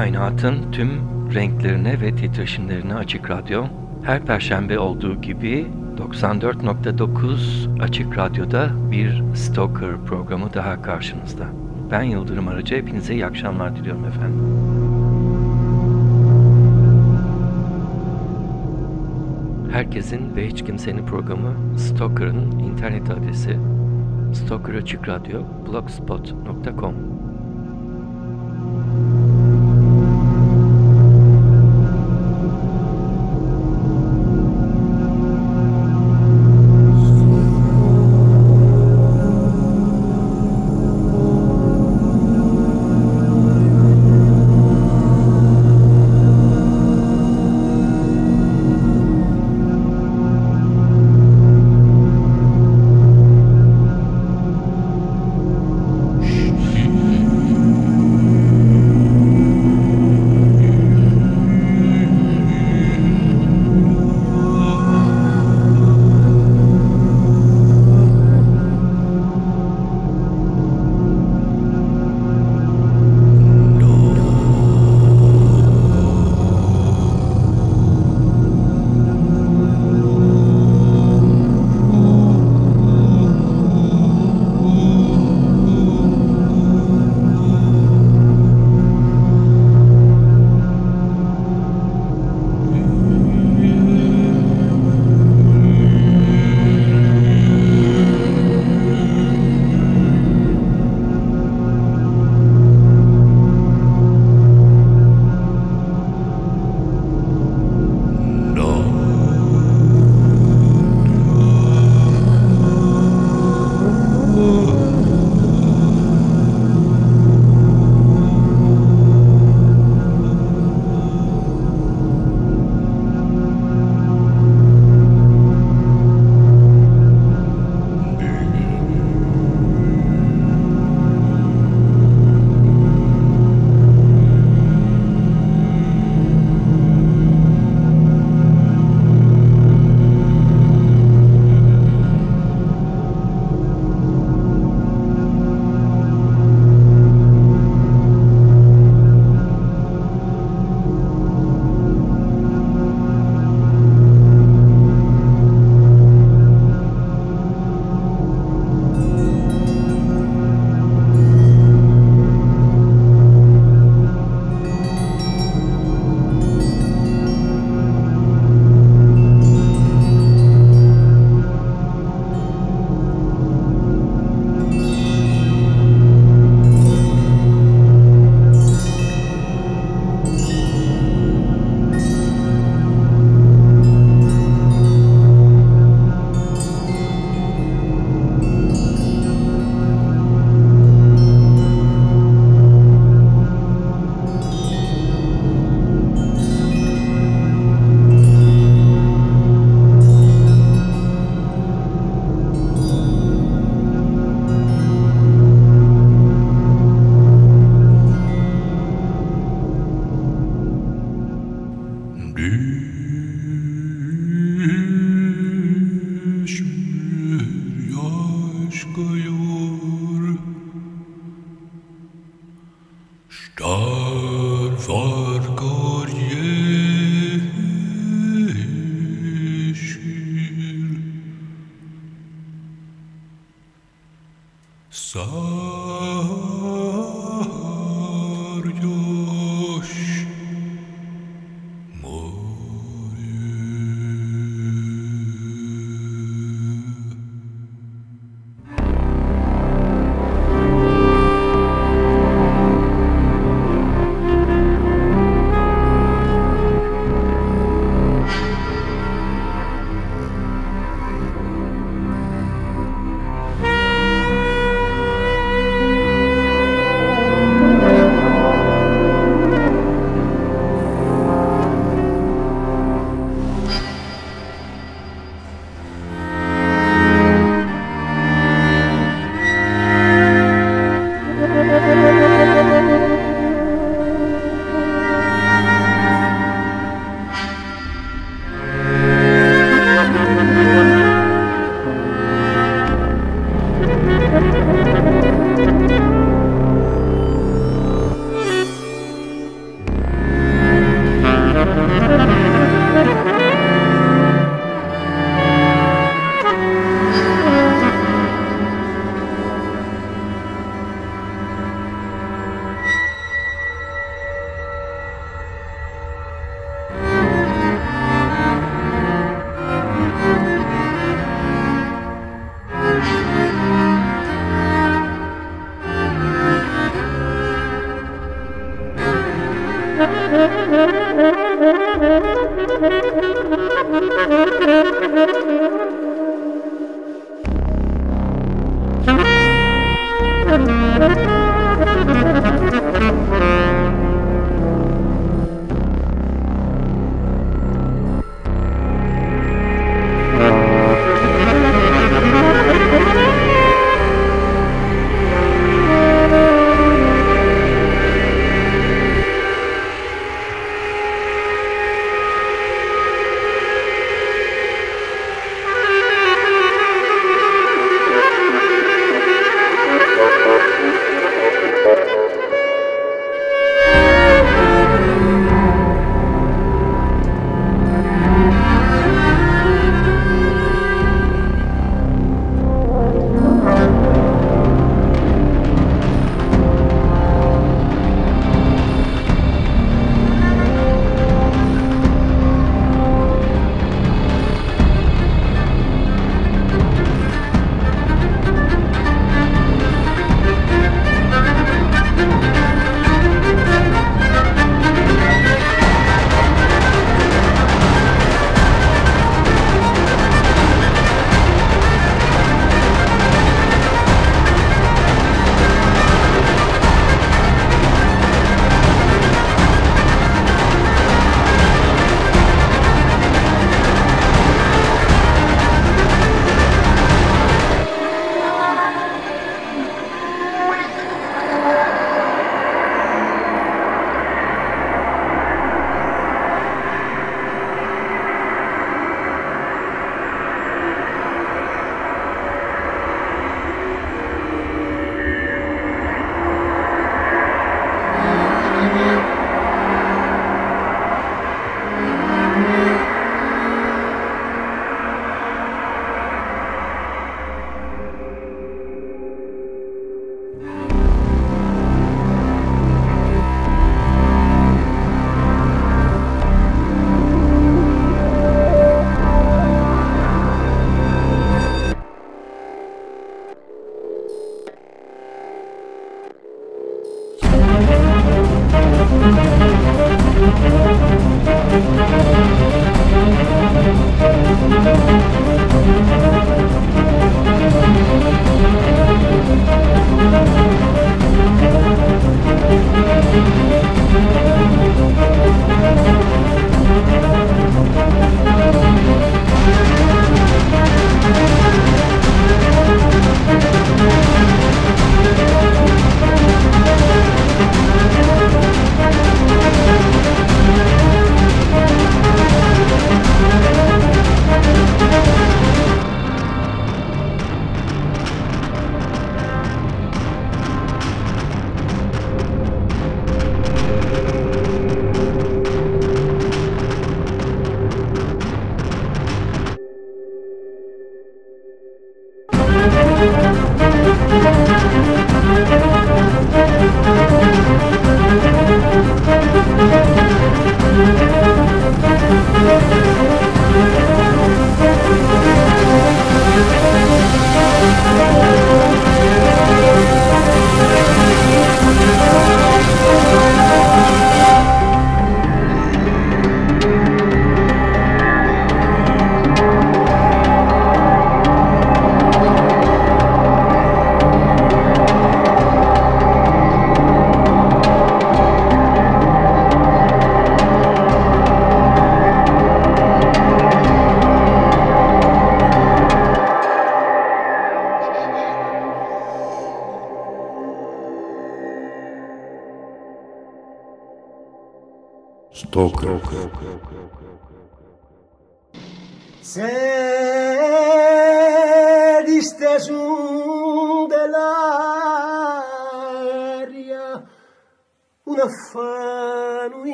kainatın tüm renklerine ve titreşimlerine açık radyo, her perşembe olduğu gibi 94.9 Açık Radyo'da bir Stalker programı daha karşınızda. Ben Yıldırım Arıcı, hepinize iyi akşamlar diliyorum efendim. Herkesin ve hiç kimsenin programı Stalker'ın internet adresi Stalker Açık Radyo blogspot.com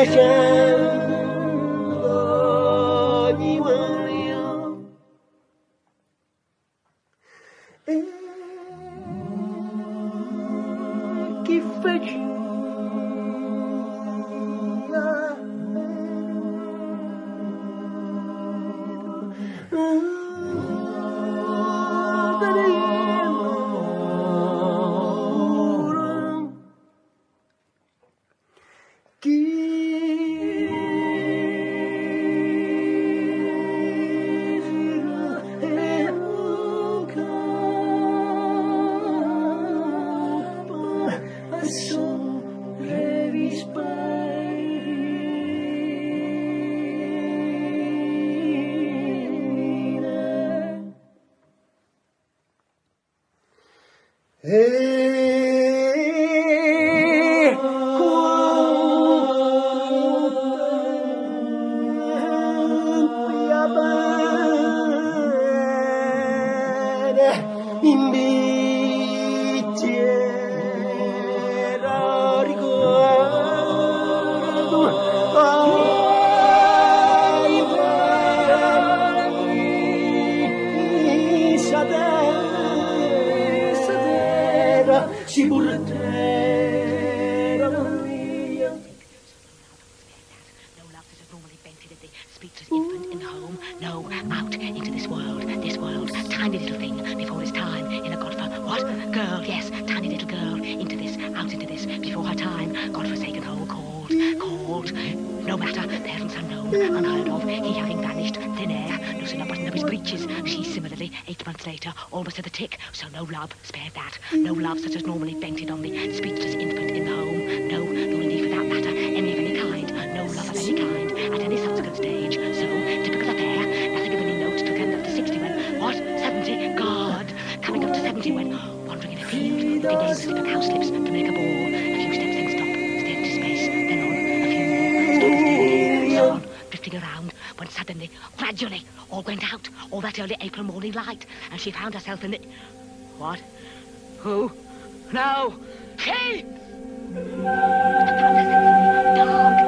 Bethlehem. As he went wandering in a field, putting a slip of cowslips to make a ball, a few steps then stop, stare into space, then on, a few more, stop and stare so on, drifting around, when suddenly, gradually, all went out, all that early April morning light, and she found herself in the... What? Who? Now? She! She found herself dark,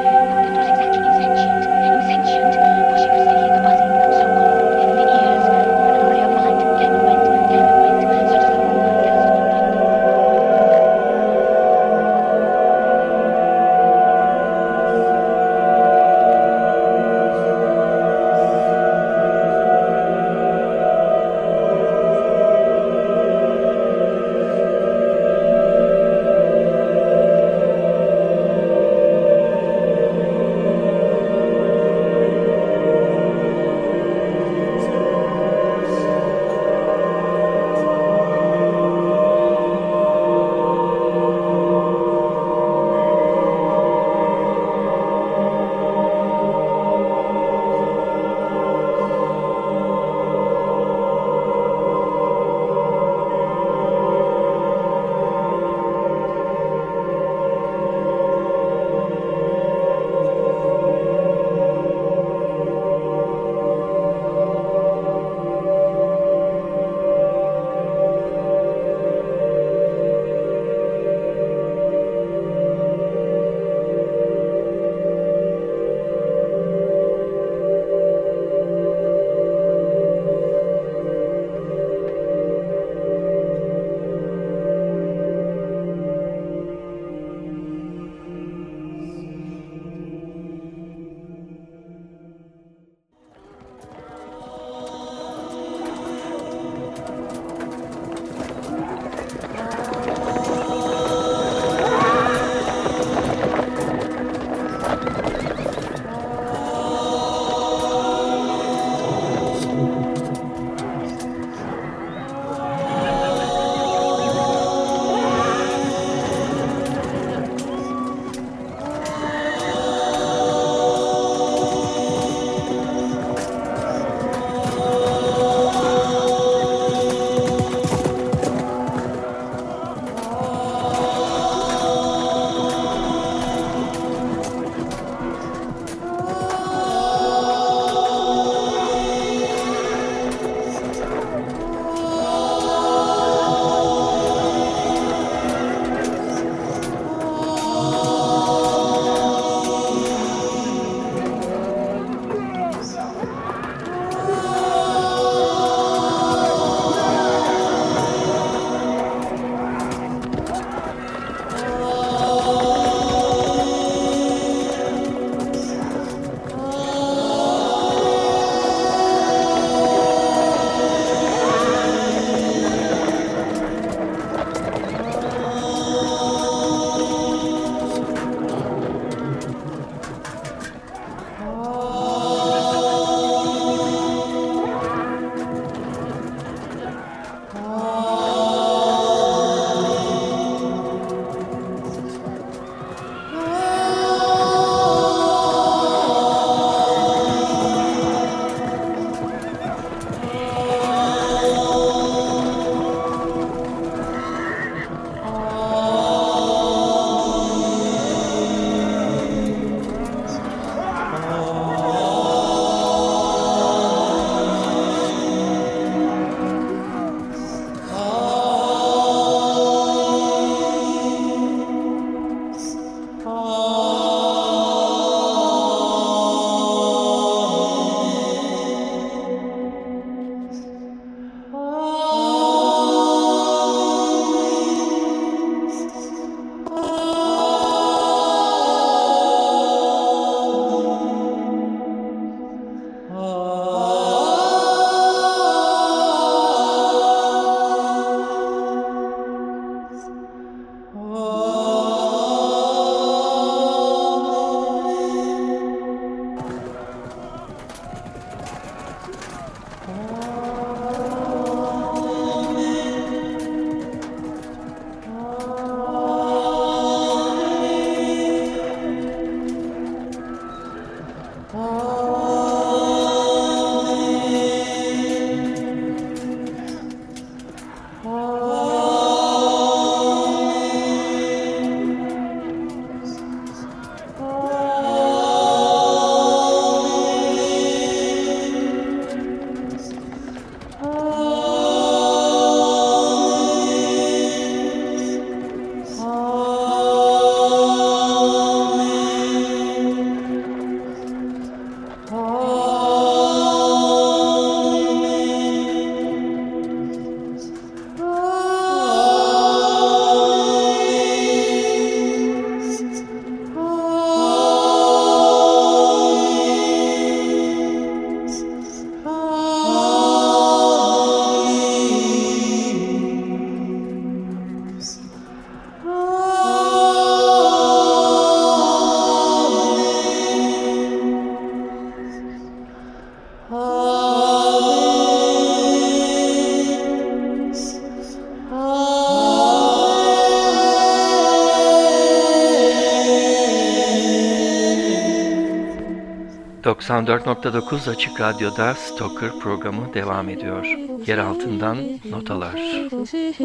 94.9 Açık Radyo'da Stoker programı devam ediyor. Yer altından notalar. Ese, ese,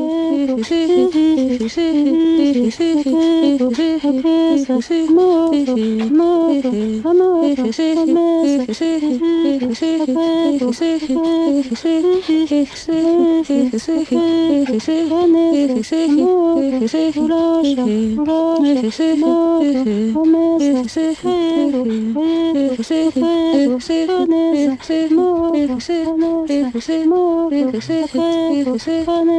ese, ese, ese, ese, ese, ese,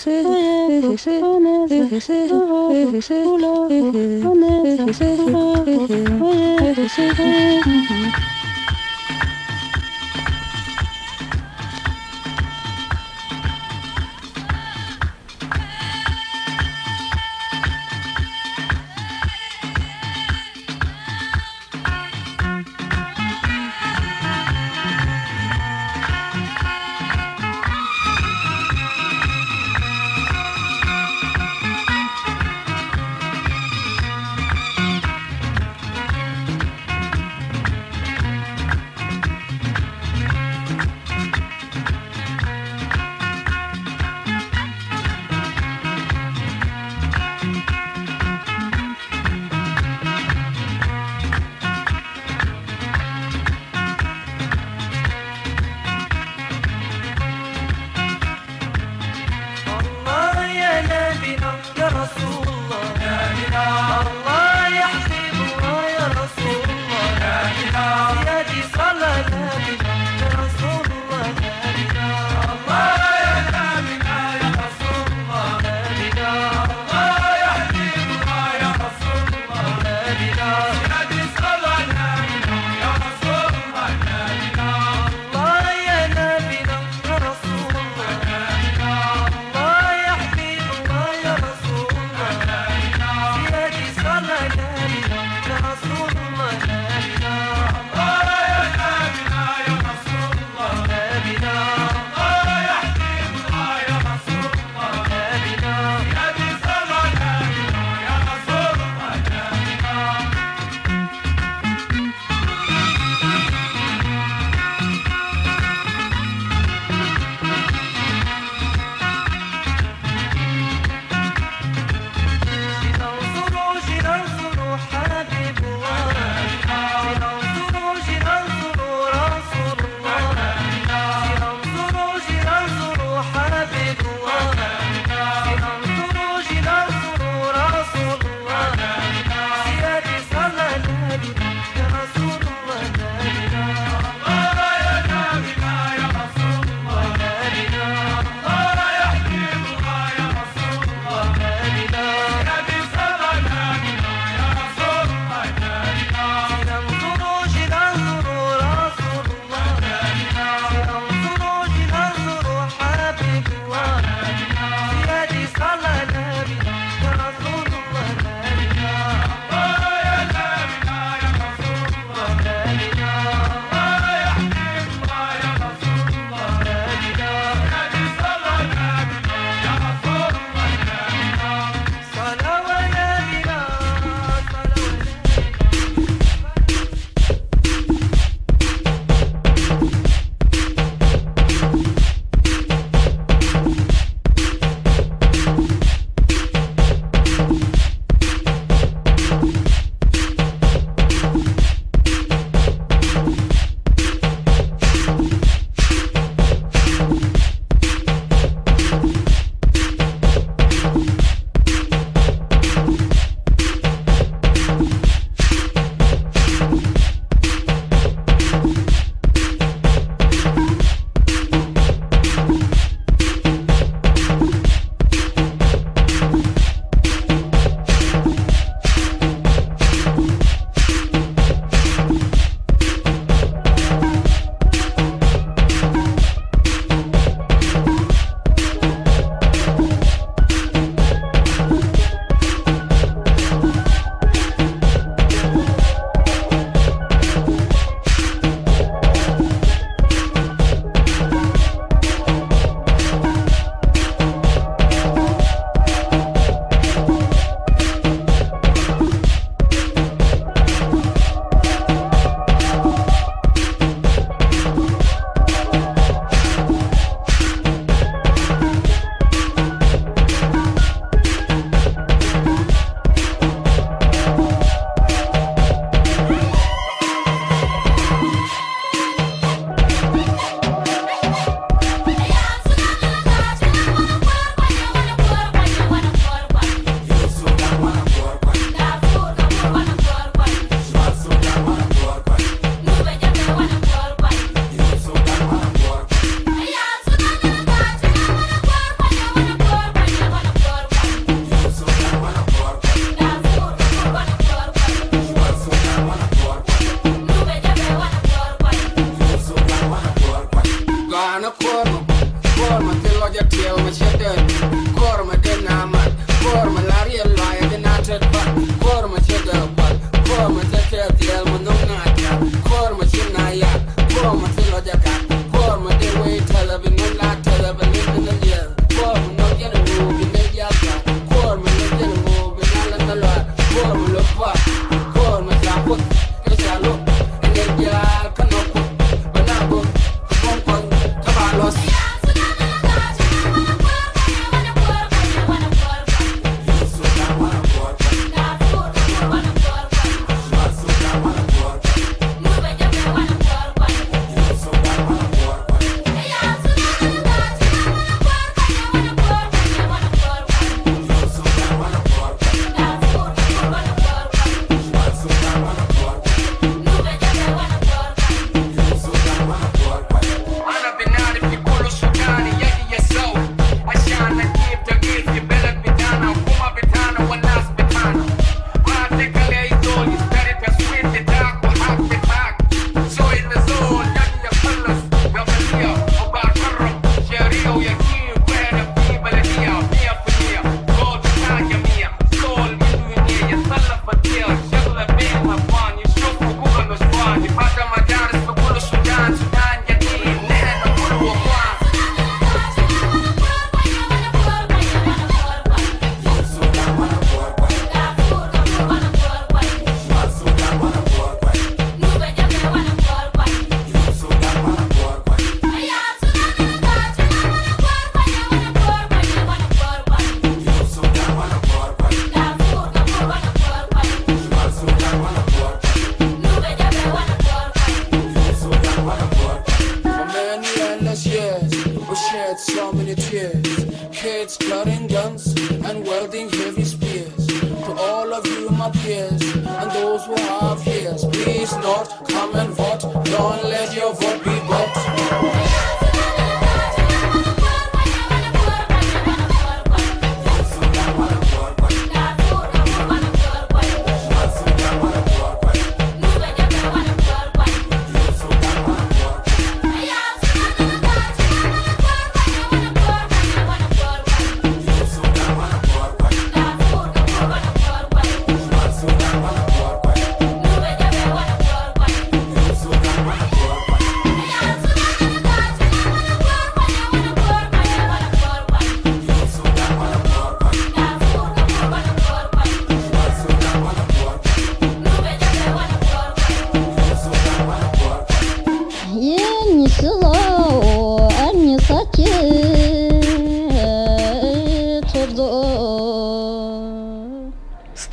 Say, Thank you.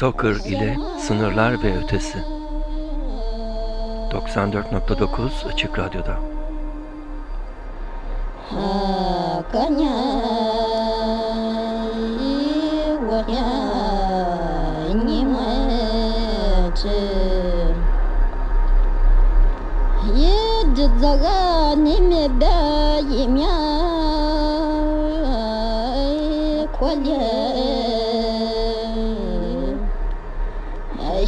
Soccer ile Sınırlar ve Ötesi. 94.9 Açık Radyo'da. Hakan'a Wanya Nimetim Yedi zaga nime bayim ya.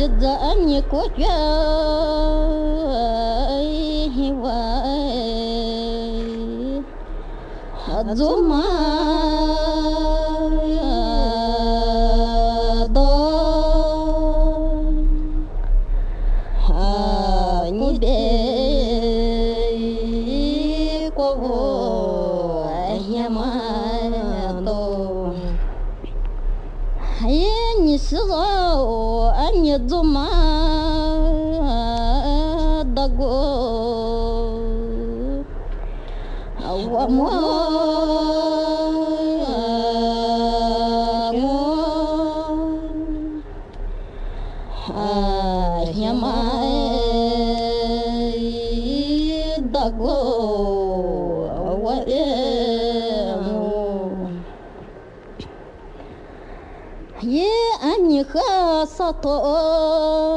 ضد أنك وجاي أيوة. هواي الظلمات minha do mar. Aniha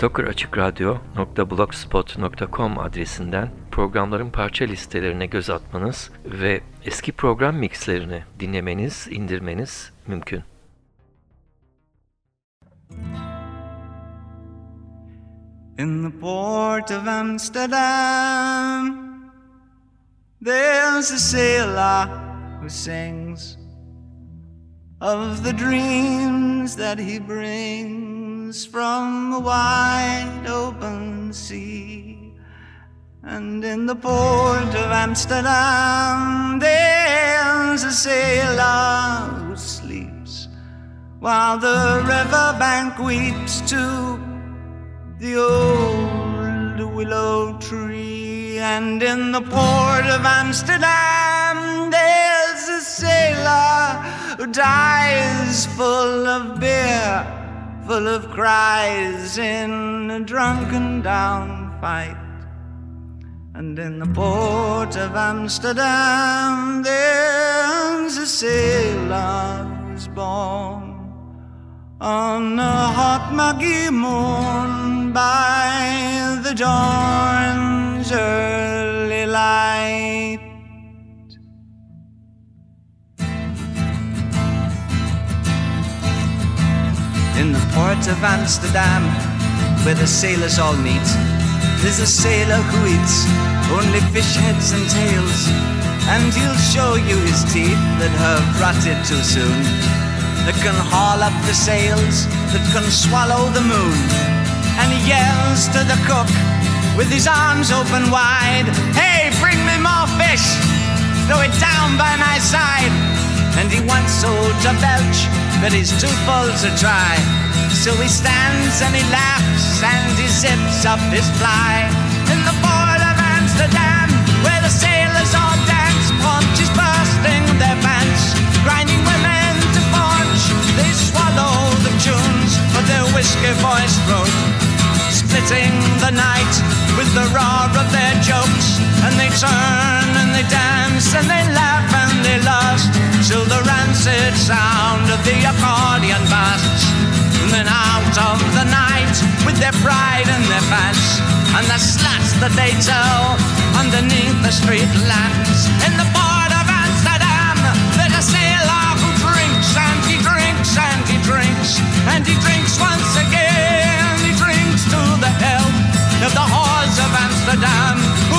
stokeraçıkradyo.blogspot.com adresinden programların parça listelerine göz atmanız ve eski program mixlerini dinlemeniz, indirmeniz mümkün. In the port of Amsterdam, there's a sailor who sings of the dreams that he brings from the wide open sea. And in the port of Amsterdam, there's a sailor who sleeps while the riverbank weeps to the old willow tree. And in the port of Amsterdam, there's a sailor who dies full of beer, full of cries in a drunken down fight. And in the port of Amsterdam, there's a sailor who's born on a hot muggy moon by the dawn's early light. Port of Amsterdam, where the sailors all meet, there's a sailor who eats only fish heads and tails, and he'll show you his teeth that have rotted too soon that can haul up the sails, that can swallow the moon. And he yells to the cook with his arms open wide, Hey, bring me more fish, throw it down by my side. And he wants so to belch, but he's too full to try. So he stands and he laughs and he zips up his fly. In the port of Amsterdam, where the sailors all dance, punches bursting their pants, grinding women to punch. They swallow the tunes of their whiskey voiced throat, splitting the night with the roar of their jokes. And they turn and they dance and they laugh and they lust till the rancid sound of the accordion busts. And out of the night with their pride and their pants and the sluts that they tell underneath the street lamps in the port of Amsterdam. There's a sailor who drinks and he drinks and he drinks and he drinks once again. He drinks to the health of the whores of Amsterdam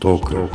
Токарев.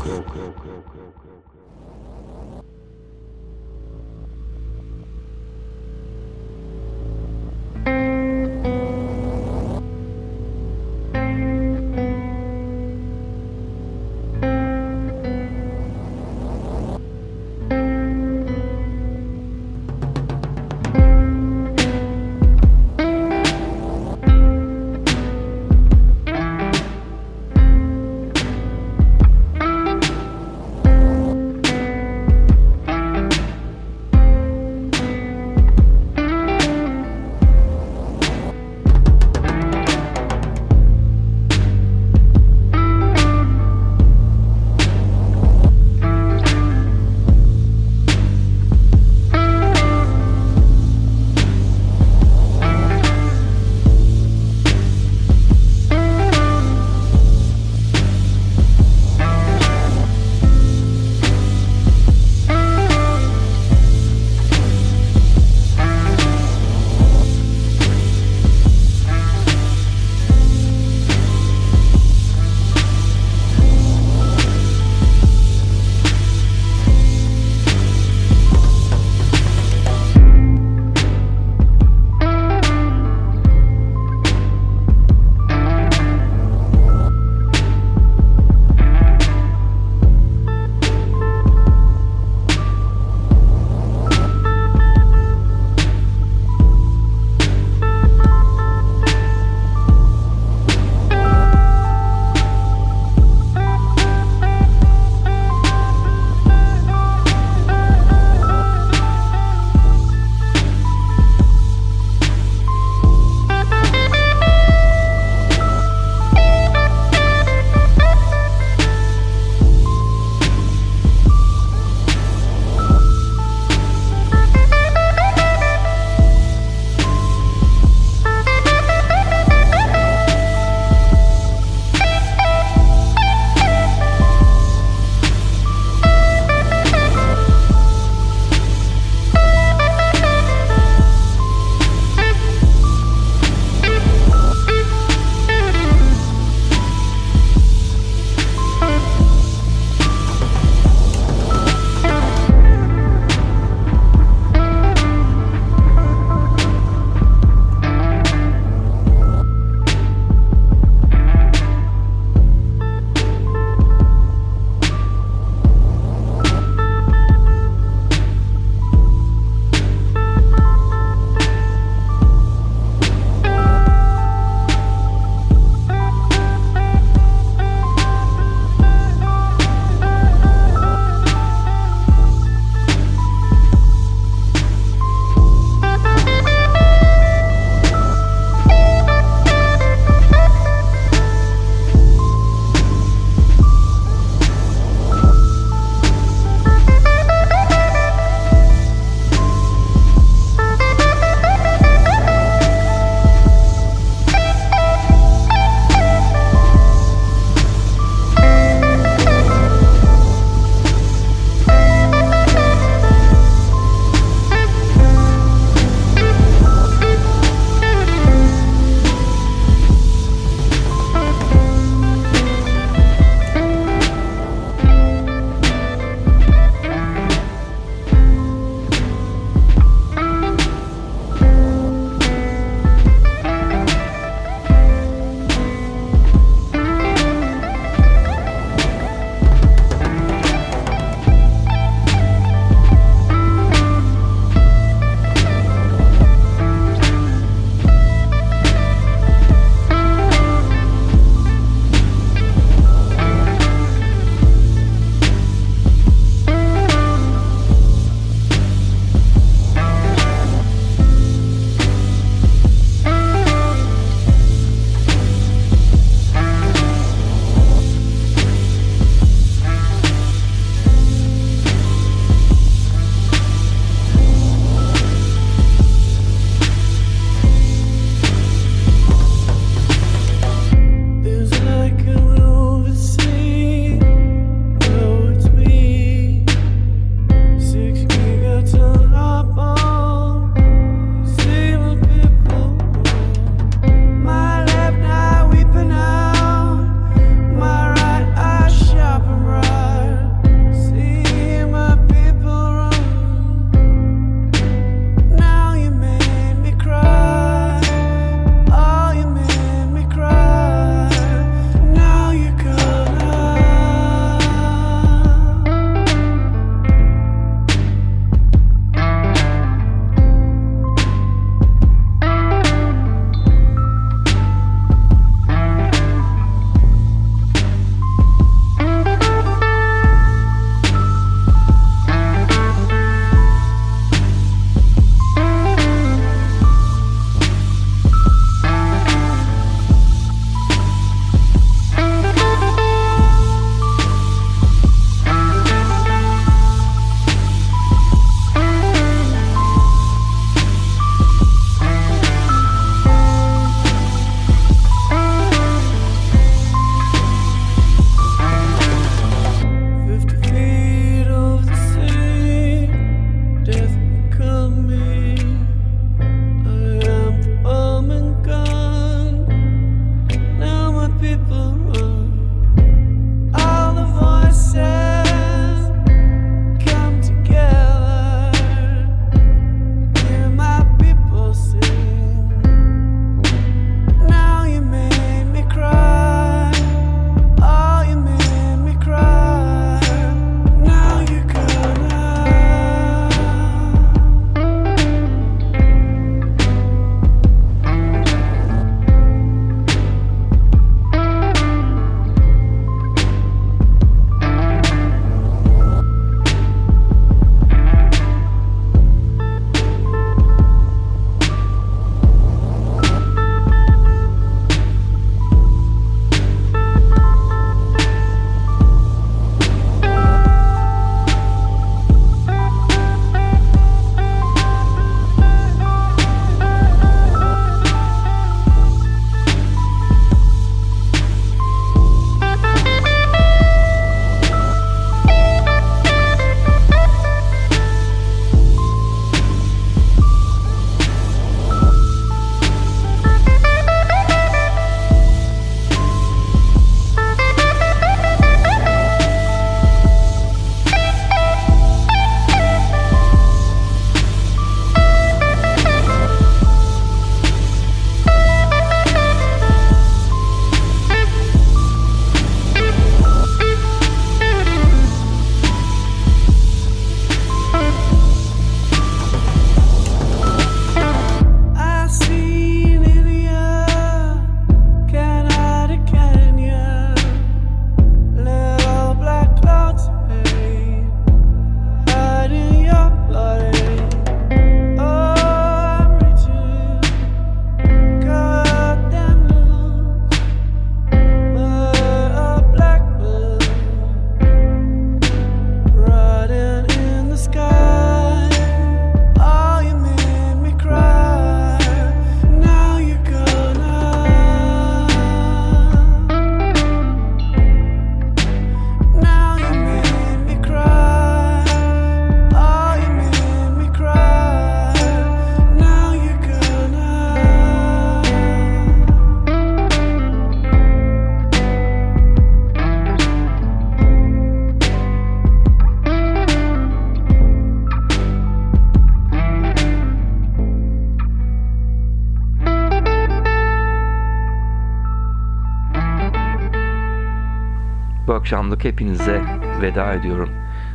Hepinize veda ediyorum.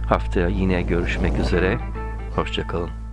Haftaya yine görüşmek üzere. Hoşçakalın.